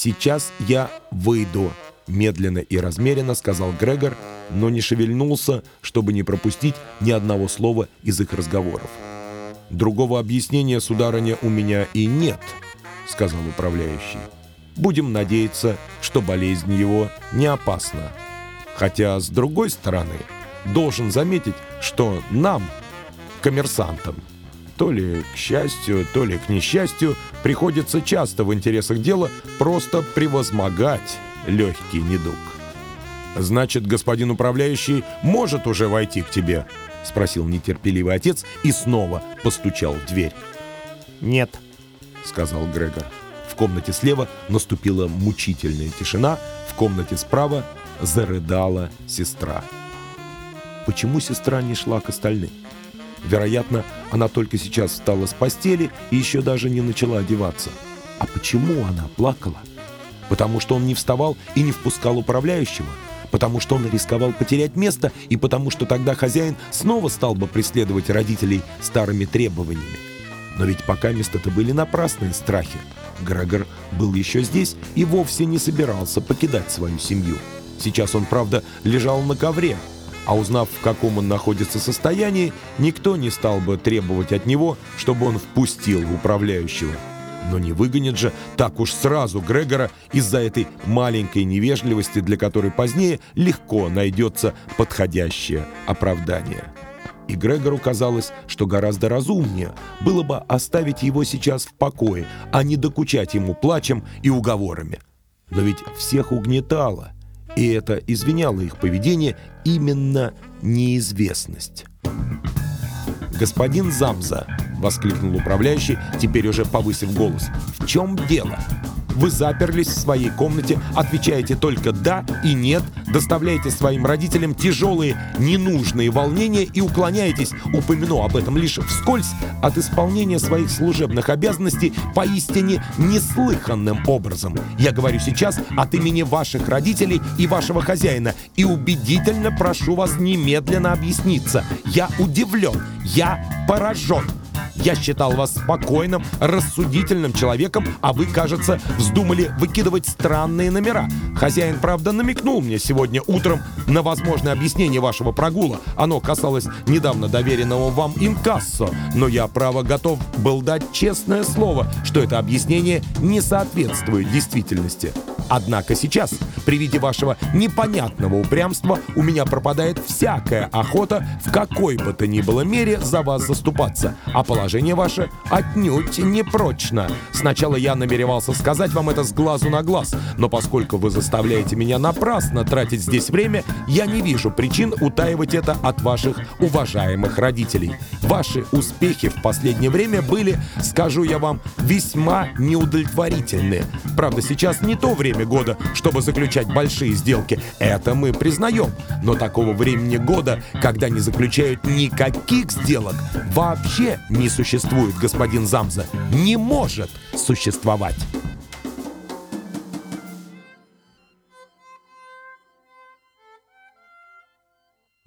«Сейчас я выйду», — медленно и размеренно сказал Грегор, но не шевельнулся, чтобы не пропустить ни одного слова из их разговоров. «Другого объяснения, сударыня, у меня и нет», — сказал управляющий. «Будем надеяться, что болезнь его не опасна. Хотя, с другой стороны, должен заметить, что нам, коммерсантам, то ли к счастью, то ли к несчастью, приходится часто в интересах дела просто превозмогать легкий недуг. «Значит, господин управляющий может уже войти к тебе?» — спросил нетерпеливый отец и снова постучал в дверь. «Нет», — сказал Грегор. В комнате слева наступила мучительная тишина, в комнате справа зарыдала сестра. Почему сестра не шла к остальным? Вероятно, она только сейчас встала с постели и еще даже не начала одеваться. А почему она плакала? Потому что он не вставал и не впускал управляющего? Потому что он рисковал потерять место и потому что тогда хозяин снова стал бы преследовать родителей старыми требованиями? Но ведь пока места-то были напрасные страхи. Грегор был еще здесь и вовсе не собирался покидать свою семью. Сейчас он, правда, лежал на ковре, а узнав, в каком он находится состоянии, никто не стал бы требовать от него, чтобы он впустил управляющего. Но не выгонит же так уж сразу Грегора из-за этой маленькой невежливости, для которой позднее легко найдется подходящее оправдание. И Грегору казалось, что гораздо разумнее было бы оставить его сейчас в покое, а не докучать ему плачем и уговорами. Но ведь всех угнетало – и это извиняло их поведение именно неизвестность. «Господин Замза!» — воскликнул управляющий, теперь уже повысив голос. «В чем дело?» Вы заперлись в своей комнате, отвечаете только «да» и «нет», доставляете своим родителям тяжелые, ненужные волнения и уклоняетесь, упомяну об этом лишь вскользь, от исполнения своих служебных обязанностей поистине неслыханным образом. Я говорю сейчас от имени ваших родителей и вашего хозяина и убедительно прошу вас немедленно объясниться. Я удивлен, я поражен. Я считал вас спокойным, рассудительным человеком, а вы, кажется, вздумали выкидывать странные номера. Хозяин, правда, намекнул мне сегодня утром на возможное объяснение вашего прогула. Оно касалось недавно доверенного вам инкассо, но я, право, готов был дать честное слово, что это объяснение не соответствует действительности. Однако сейчас, при виде вашего непонятного упрямства, у меня пропадает всякая охота в какой бы то ни было мере за вас заступаться, а положение ваше отнюдь не прочно. Сначала я намеревался сказать вам это с глазу на глаз, но поскольку вы заставляете меня напрасно тратить здесь время, я не вижу причин утаивать это от ваших уважаемых родителей. Ваши успехи в последнее время были, скажу я вам, весьма неудовлетворительны. Правда, сейчас не то время, время года, чтобы заключать большие сделки. Это мы признаем. Но такого времени года, когда не заключают никаких сделок, вообще не существует, господин Замза. Не может существовать.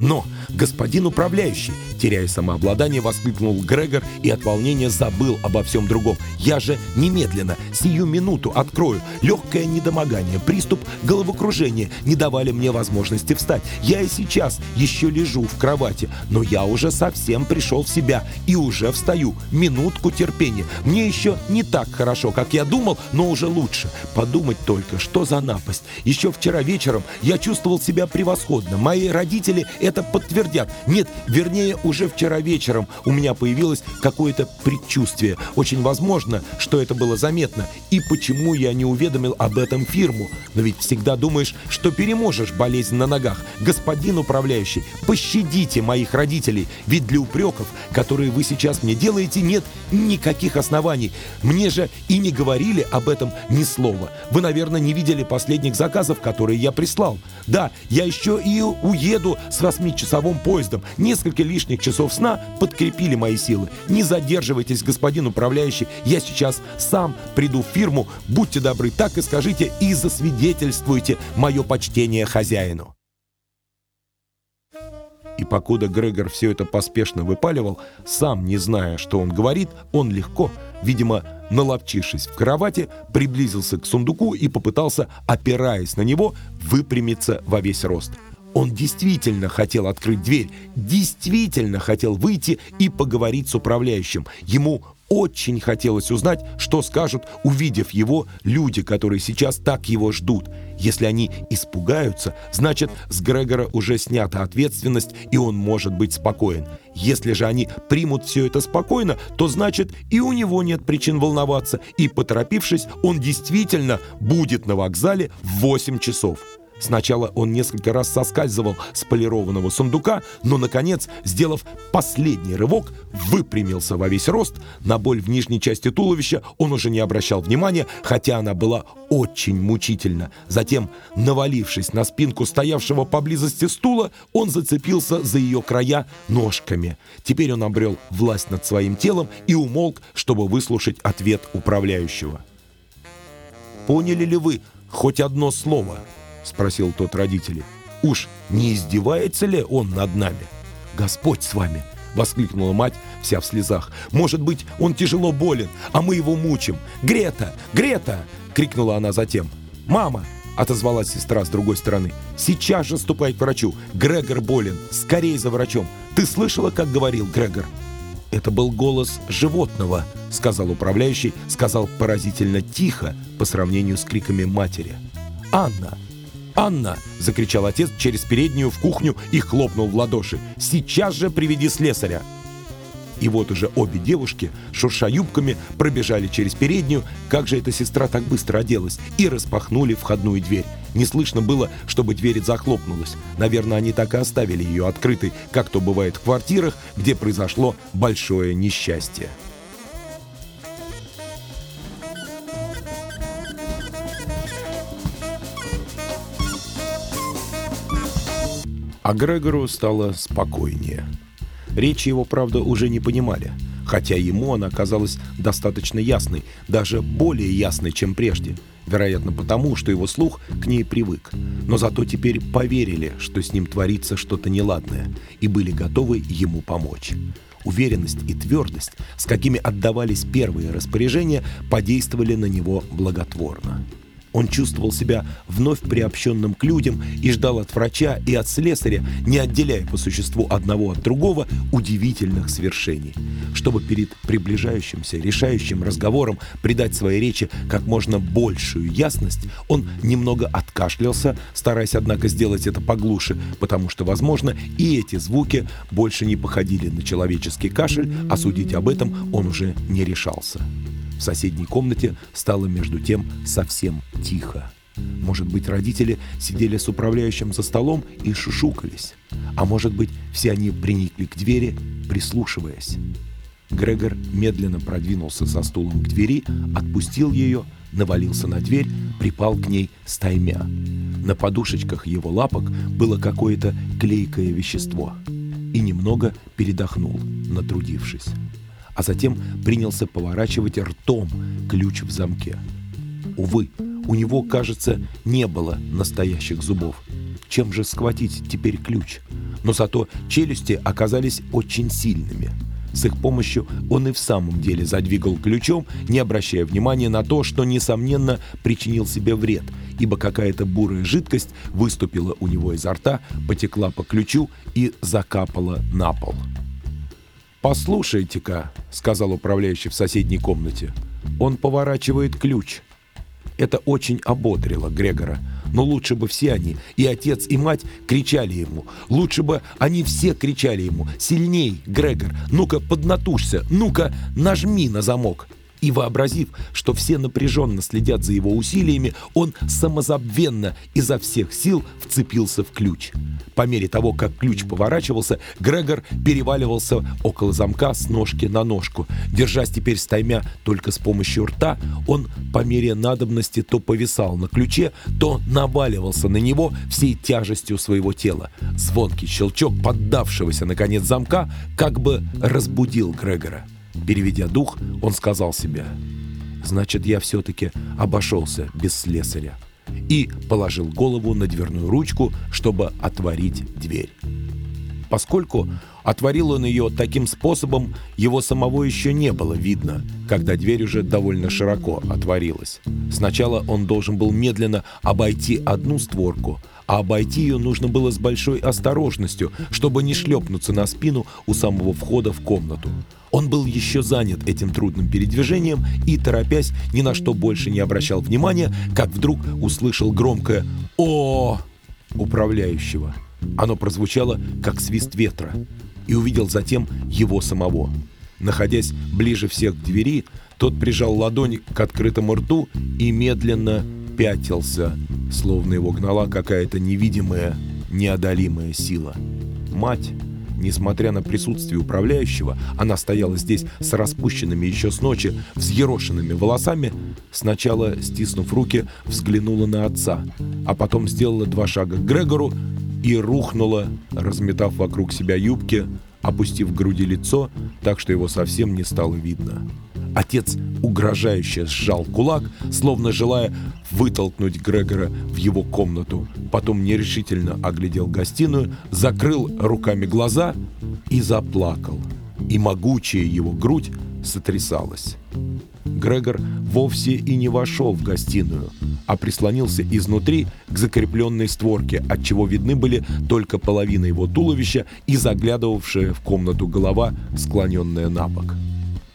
Но, господин управляющий, теряя самообладание, воскликнул Грегор и от волнения забыл обо всем другом. Я же немедленно, сию минуту открою. Легкое недомогание, приступ головокружения не давали мне возможности встать. Я и сейчас еще лежу в кровати, но я уже совсем пришел в себя и уже встаю. Минутку терпения. Мне еще не так хорошо, как я думал, но уже лучше. Подумать только, что за напасть. Еще вчера вечером я чувствовал себя превосходно. Мои родители это подтвердят. Нет, вернее, уже вчера вечером у меня появилось какое-то предчувствие. Очень возможно, что это было заметно. И почему я не уведомил об этом фирму? Но ведь всегда думаешь, что переможешь болезнь на ногах. Господин управляющий, пощадите моих родителей, ведь для упреков, которые вы сейчас мне делаете, нет никаких оснований. Мне же и не говорили об этом ни слова. Вы, наверное, не видели последних заказов, которые я прислал. Да, я еще и уеду с вас восьмичасовым поездом. Несколько лишних часов сна подкрепили мои силы. Не задерживайтесь, господин управляющий. Я сейчас сам приду в фирму. Будьте добры, так и скажите и засвидетельствуйте мое почтение хозяину. И покуда Грегор все это поспешно выпаливал, сам не зная, что он говорит, он легко, видимо, наловчившись в кровати, приблизился к сундуку и попытался, опираясь на него, выпрямиться во весь рост. Он действительно хотел открыть дверь, действительно хотел выйти и поговорить с управляющим. Ему очень хотелось узнать, что скажут, увидев его, люди, которые сейчас так его ждут. Если они испугаются, значит, с Грегора уже снята ответственность, и он может быть спокоен. Если же они примут все это спокойно, то значит, и у него нет причин волноваться, и, поторопившись, он действительно будет на вокзале в 8 часов. Сначала он несколько раз соскальзывал с полированного сундука, но, наконец, сделав последний рывок, выпрямился во весь рост. На боль в нижней части туловища он уже не обращал внимания, хотя она была очень мучительна. Затем, навалившись на спинку стоявшего поблизости стула, он зацепился за ее края ножками. Теперь он обрел власть над своим телом и умолк, чтобы выслушать ответ управляющего. «Поняли ли вы хоть одно слово?» — спросил тот родителей. «Уж не издевается ли он над нами?» «Господь с вами!» — воскликнула мать, вся в слезах. «Может быть, он тяжело болен, а мы его мучим! Грета! Грета!» — крикнула она затем. «Мама!» — отозвалась сестра с другой стороны. «Сейчас же ступай к врачу! Грегор болен! Скорей за врачом! Ты слышала, как говорил Грегор?» «Это был голос животного», — сказал управляющий, сказал поразительно тихо по сравнению с криками матери. «Анна, «Анна!» — закричал отец через переднюю в кухню и хлопнул в ладоши. «Сейчас же приведи слесаря!» И вот уже обе девушки, шурша юбками, пробежали через переднюю, как же эта сестра так быстро оделась, и распахнули входную дверь. Не слышно было, чтобы дверь захлопнулась. Наверное, они так и оставили ее открытой, как то бывает в квартирах, где произошло большое несчастье. А Грегору стало спокойнее. Речи его, правда, уже не понимали, хотя ему она казалась достаточно ясной, даже более ясной, чем прежде. Вероятно, потому, что его слух к ней привык. Но зато теперь поверили, что с ним творится что-то неладное, и были готовы ему помочь. Уверенность и твердость, с какими отдавались первые распоряжения, подействовали на него благотворно. Он чувствовал себя вновь приобщенным к людям и ждал от врача и от слесаря, не отделяя по существу одного от другого, удивительных свершений. Чтобы перед приближающимся, решающим разговором придать своей речи как можно большую ясность, он немного откашлялся, стараясь, однако, сделать это поглуше, потому что, возможно, и эти звуки больше не походили на человеческий кашель, а судить об этом он уже не решался. В соседней комнате стало между тем совсем тихо. Может быть, родители сидели с управляющим за столом и шушукались. А может быть, все они приникли к двери, прислушиваясь. Грегор медленно продвинулся за стулом к двери, отпустил ее, навалился на дверь, припал к ней стаймя. На подушечках его лапок было какое-то клейкое вещество. И немного передохнул, натрудившись а затем принялся поворачивать ртом ключ в замке. Увы, у него, кажется, не было настоящих зубов. Чем же схватить теперь ключ? Но зато челюсти оказались очень сильными. С их помощью он и в самом деле задвигал ключом, не обращая внимания на то, что, несомненно, причинил себе вред, ибо какая-то бурая жидкость выступила у него изо рта, потекла по ключу и закапала на пол. «Послушайте-ка», — сказал управляющий в соседней комнате, — «он поворачивает ключ». Это очень ободрило Грегора. Но лучше бы все они, и отец, и мать, кричали ему. Лучше бы они все кричали ему. «Сильней, Грегор! Ну-ка, поднатужься! Ну-ка, нажми на замок!» И вообразив, что все напряженно следят за его усилиями, он самозабвенно изо всех сил вцепился в ключ. По мере того, как ключ поворачивался, Грегор переваливался около замка с ножки на ножку. Держась теперь стаймя только с помощью рта, он по мере надобности то повисал на ключе, то наваливался на него всей тяжестью своего тела. Звонкий щелчок поддавшегося наконец замка как бы разбудил Грегора. Переведя дух, он сказал себе, «Значит, я все-таки обошелся без слесаря» и положил голову на дверную ручку, чтобы отворить дверь. Поскольку отворил он ее таким способом, его самого еще не было видно, когда дверь уже довольно широко отворилась. Сначала он должен был медленно обойти одну створку, а обойти ее нужно было с большой осторожностью, чтобы не шлепнуться на спину у самого входа в комнату. Он был еще занят этим трудным передвижением и, торопясь, ни на что больше не обращал внимания, как вдруг услышал громкое «О!» управляющего. Оно прозвучало, как свист ветра, и увидел затем его самого. Находясь ближе всех к двери, тот прижал ладонь к открытому рту и медленно пятился, словно его гнала какая-то невидимая, неодолимая сила. Мать, несмотря на присутствие управляющего, она стояла здесь с распущенными еще с ночи взъерошенными волосами, сначала, стиснув руки, взглянула на отца, а потом сделала два шага к Грегору и рухнула, разметав вокруг себя юбки, опустив в груди лицо, так что его совсем не стало видно. Отец угрожающе сжал кулак, словно желая вытолкнуть Грегора в его комнату. Потом нерешительно оглядел гостиную, закрыл руками глаза и заплакал. И могучая его грудь сотрясалась. Грегор вовсе и не вошел в гостиную, а прислонился изнутри к закрепленной створке, отчего видны были только половина его туловища и заглядывавшая в комнату голова, склоненная на бок.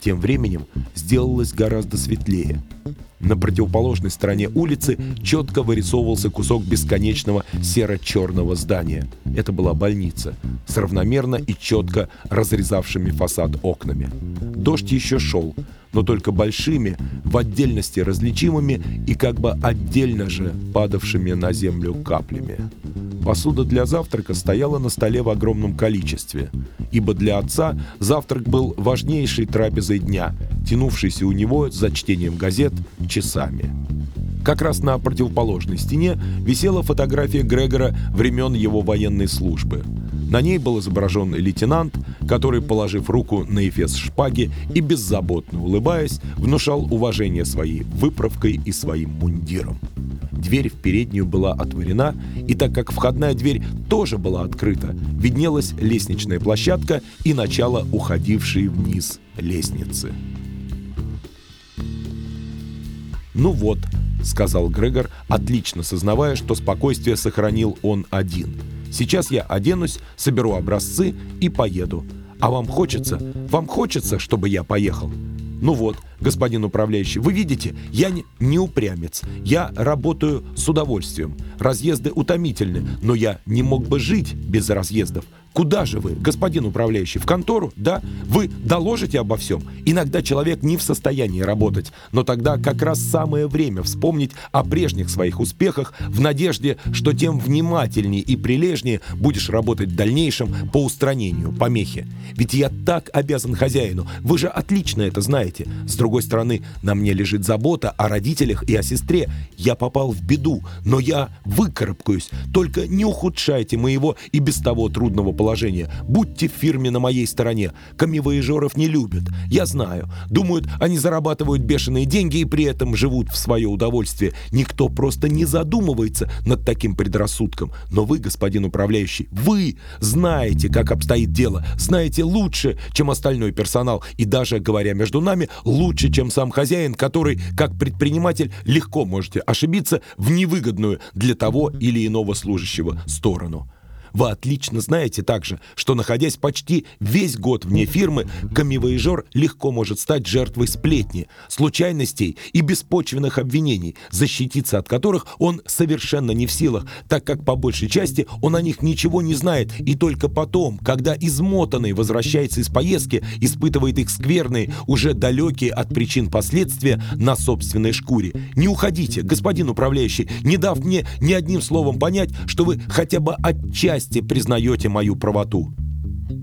Тем временем сделалось гораздо светлее. На противоположной стороне улицы четко вырисовывался кусок бесконечного серо-черного здания. Это была больница, с равномерно и четко разрезавшими фасад окнами. Дождь еще шел, но только большими, в отдельности различимыми и как бы отдельно же падавшими на землю каплями. Посуда для завтрака стояла на столе в огромном количестве, ибо для отца завтрак был важнейшей трапезой дня, тянувшейся у него за чтением газет часами. Как раз на противоположной стене висела фотография Грегора времен его военной службы. На ней был изображен лейтенант, который, положив руку на эфес шпаги и беззаботно улыбаясь, внушал уважение своей выправкой и своим мундиром. Дверь в переднюю была отворена, и так как входная дверь тоже была открыта, виднелась лестничная площадка и начало уходившей вниз лестницы. «Ну вот», — сказал Грегор, отлично сознавая, что спокойствие сохранил он один. «Сейчас я оденусь, соберу образцы и поеду. А вам хочется? Вам хочется, чтобы я поехал?» Ну вот, господин управляющий, вы видите, я не, упрямец. Я работаю с удовольствием. Разъезды утомительны, но я не мог бы жить без разъездов. Куда же вы, господин управляющий? В контору? Да? Вы доложите обо всем? Иногда человек не в состоянии работать, но тогда как раз самое время вспомнить о прежних своих успехах в надежде, что тем внимательнее и прилежнее будешь работать в дальнейшем по устранению помехи. Ведь я так обязан хозяину. Вы же отлично это знаете. С другой стороны, на мне лежит забота о родителях и о сестре. Я попал в беду, но я выкарабкаюсь. Только не ухудшайте моего и без того трудного положения. Будьте в фирме на моей стороне. Камевоежеров не любят. Я знаю. Думают, они зарабатывают бешеные деньги и при этом живут в свое удовольствие. Никто просто не задумывается над таким предрассудком. Но вы, господин управляющий, вы знаете, как обстоит дело. Знаете лучше, чем остальной персонал. И даже, говоря между нами, лучше, чем сам хозяин, который, как предприниматель, легко можете ошибиться в невыгодную для того или иного служащего сторону. Вы отлично знаете также, что находясь почти весь год вне фирмы, камевояжер легко может стать жертвой сплетни, случайностей и беспочвенных обвинений, защититься от которых он совершенно не в силах, так как по большей части он о них ничего не знает и только потом, когда измотанный возвращается из поездки, испытывает их скверные, уже далекие от причин последствия на собственной шкуре. Не уходите, господин управляющий, не дав мне ни одним словом понять, что вы хотя бы отчасти признаете мою правоту.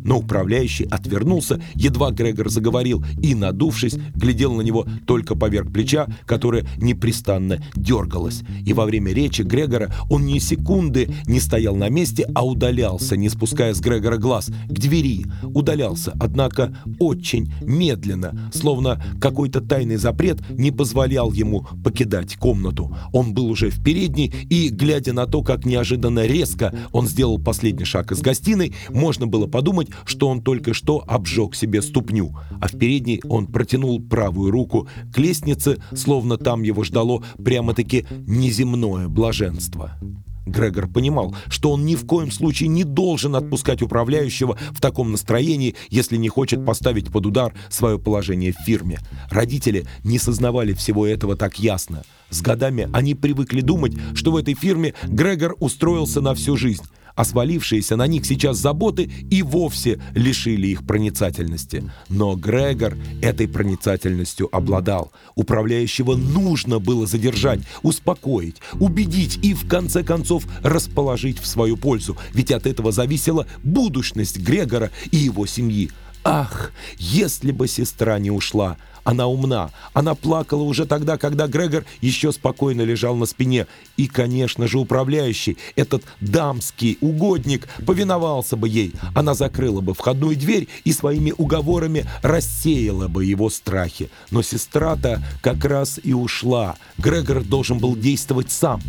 Но управляющий отвернулся, едва Грегор заговорил, и, надувшись, глядел на него только поверх плеча, которое непрестанно дергалось. И во время речи Грегора он ни секунды не стоял на месте, а удалялся, не спуская с Грегора глаз, к двери. Удалялся, однако очень медленно, словно какой-то тайный запрет не позволял ему покидать комнату. Он был уже в передней, и, глядя на то, как неожиданно резко он сделал последний шаг из гостиной, можно было подумать, что он только что обжег себе ступню, а в передней он протянул правую руку к лестнице, словно там его ждало прямо-таки неземное блаженство. Грегор понимал, что он ни в коем случае не должен отпускать управляющего в таком настроении, если не хочет поставить под удар свое положение в фирме. Родители не сознавали всего этого так ясно. С годами они привыкли думать, что в этой фирме Грегор устроился на всю жизнь а свалившиеся на них сейчас заботы и вовсе лишили их проницательности. Но Грегор этой проницательностью обладал. Управляющего нужно было задержать, успокоить, убедить и в конце концов расположить в свою пользу, ведь от этого зависела будущность Грегора и его семьи. Ах, если бы сестра не ушла! Она умна. Она плакала уже тогда, когда Грегор еще спокойно лежал на спине. И, конечно же, управляющий, этот дамский угодник, повиновался бы ей. Она закрыла бы входную дверь и своими уговорами рассеяла бы его страхи. Но сестра-то как раз и ушла. Грегор должен был действовать сам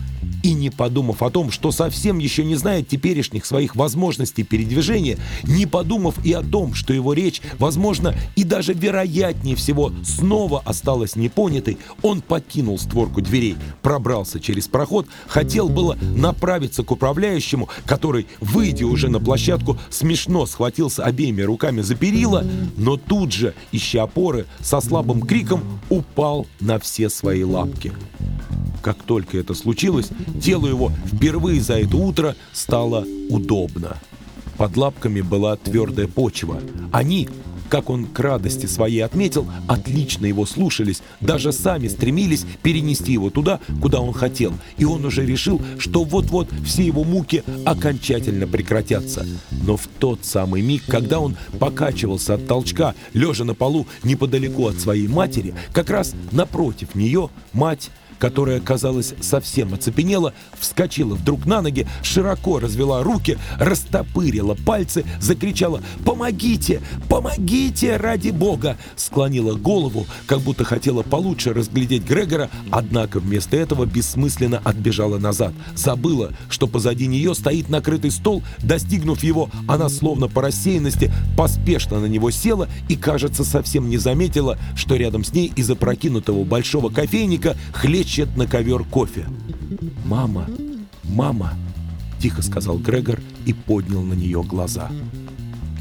и не подумав о том, что совсем еще не знает теперешних своих возможностей передвижения, не подумав и о том, что его речь, возможно, и даже вероятнее всего снова осталась непонятой, он покинул створку дверей, пробрался через проход, хотел было направиться к управляющему, который, выйдя уже на площадку, смешно схватился обеими руками за перила, но тут же, ища опоры, со слабым криком упал на все свои лапки. Как только это случилось, телу его впервые за это утро стало удобно. Под лапками была твердая почва. Они, как он к радости своей отметил, отлично его слушались, даже сами стремились перенести его туда, куда он хотел. И он уже решил, что вот-вот все его муки окончательно прекратятся. Но в тот самый миг, когда он покачивался от толчка, лежа на полу неподалеку от своей матери, как раз напротив нее мать которая, казалось, совсем оцепенела, вскочила вдруг на ноги, широко развела руки, растопырила пальцы, закричала «Помогите! Помогите, ради Бога!» Склонила голову, как будто хотела получше разглядеть Грегора, однако вместо этого бессмысленно отбежала назад. Забыла, что позади нее стоит накрытый стол, достигнув его, она словно по рассеянности поспешно на него села и, кажется, совсем не заметила, что рядом с ней из опрокинутого большого кофейника хлещет тащат на ковер кофе. «Мама! Мама!» — тихо сказал Грегор и поднял на нее глаза.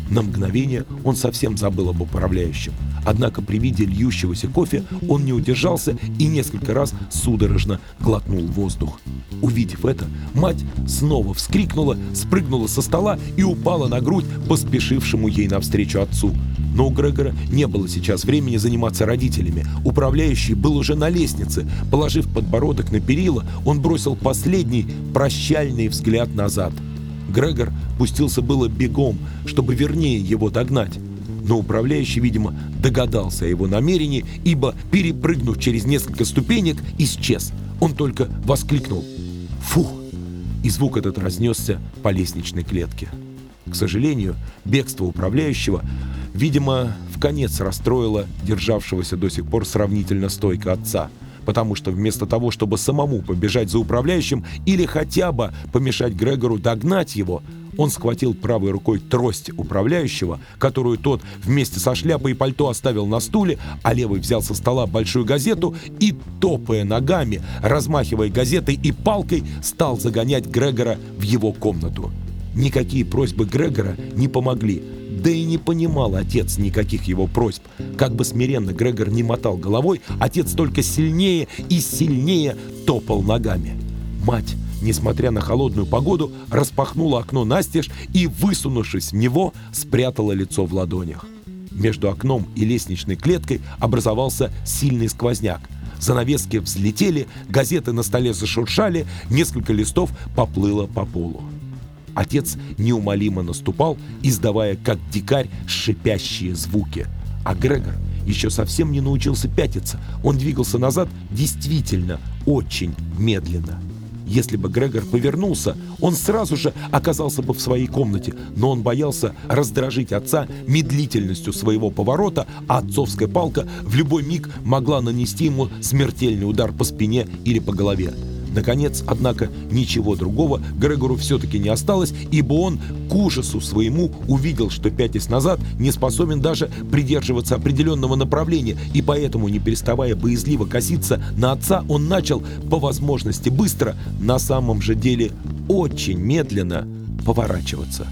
На мгновение он совсем забыл об управляющем. Однако при виде льющегося кофе он не удержался и несколько раз судорожно глотнул воздух. Увидев это, мать снова вскрикнула, спрыгнула со стола и упала на грудь поспешившему ей навстречу отцу. Но у Грегора не было сейчас времени заниматься родителями. Управляющий был уже на лестнице. Положив подбородок на перила, он бросил последний прощальный взгляд назад. Грегор пустился было бегом, чтобы вернее его догнать. Но управляющий, видимо, догадался о его намерении, ибо, перепрыгнув через несколько ступенек, исчез. Он только воскликнул «Фух!» и звук этот разнесся по лестничной клетке. К сожалению, бегство управляющего Видимо, в конец расстроила державшегося до сих пор сравнительно стойко отца, потому что вместо того, чтобы самому побежать за управляющим или хотя бы помешать Грегору догнать его, он схватил правой рукой трость управляющего, которую тот вместе со шляпой и пальто оставил на стуле, а левый взял со стола большую газету и, топая ногами, размахивая газетой и палкой, стал загонять Грегора в его комнату. Никакие просьбы Грегора не помогли. Да и не понимал отец никаких его просьб. Как бы смиренно Грегор не мотал головой, отец только сильнее и сильнее топал ногами. Мать, несмотря на холодную погоду, распахнула окно настежь и, высунувшись в него, спрятала лицо в ладонях. Между окном и лестничной клеткой образовался сильный сквозняк. Занавески взлетели, газеты на столе зашуршали, несколько листов поплыло по полу. Отец неумолимо наступал, издавая, как дикарь, шипящие звуки. А Грегор еще совсем не научился пятиться. Он двигался назад действительно очень медленно. Если бы Грегор повернулся, он сразу же оказался бы в своей комнате, но он боялся раздражить отца медлительностью своего поворота, а отцовская палка в любой миг могла нанести ему смертельный удар по спине или по голове. Наконец, однако, ничего другого Грегору все-таки не осталось, ибо он к ужасу своему увидел, что пятясь назад не способен даже придерживаться определенного направления, и поэтому, не переставая боязливо коситься на отца, он начал, по возможности быстро, на самом же деле очень медленно поворачиваться.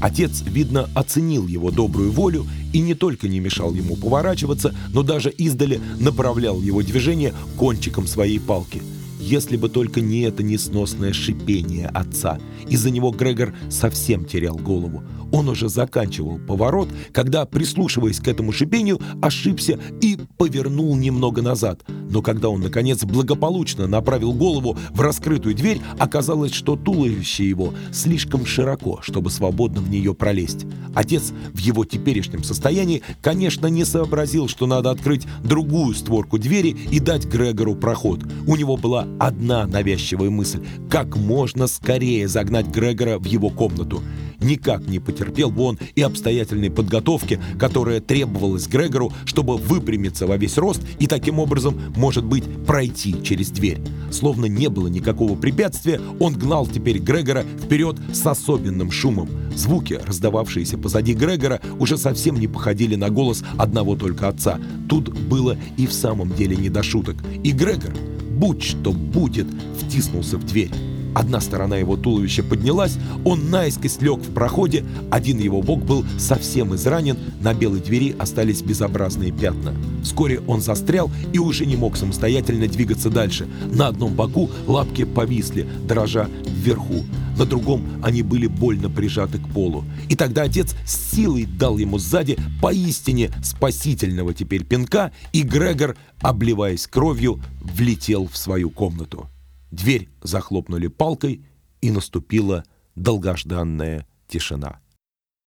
Отец, видно, оценил его добрую волю и не только не мешал ему поворачиваться, но даже издали направлял его движение кончиком своей палки – если бы только не это несносное шипение отца. Из-за него Грегор совсем терял голову. Он уже заканчивал поворот, когда, прислушиваясь к этому шипению, ошибся и повернул немного назад. Но когда он, наконец, благополучно направил голову в раскрытую дверь, оказалось, что туловище его слишком широко, чтобы свободно в нее пролезть. Отец в его теперешнем состоянии, конечно, не сообразил, что надо открыть другую створку двери и дать Грегору проход. У него была одна навязчивая мысль – как можно скорее загнать Грегора в его комнату. Никак не потерпел бы он и обстоятельной подготовки, которая требовалась Грегору, чтобы выпрямиться во весь рост и таким образом, может быть, пройти через дверь. Словно не было никакого препятствия, он гнал теперь Грегора вперед с особенным шумом. Звуки, раздававшиеся позади Грегора, уже совсем не походили на голос одного только отца. Тут было и в самом деле не до шуток. И Грегор, будь что будет, втиснулся в дверь. Одна сторона его туловища поднялась, он наискось лег в проходе, один его бок был совсем изранен, на белой двери остались безобразные пятна. Вскоре он застрял и уже не мог самостоятельно двигаться дальше. На одном боку лапки повисли, дрожа вверху. На другом они были больно прижаты к полу. И тогда отец с силой дал ему сзади поистине спасительного теперь пинка, и Грегор, обливаясь кровью, влетел в свою комнату. Дверь захлопнули палкой, и наступила долгожданная тишина.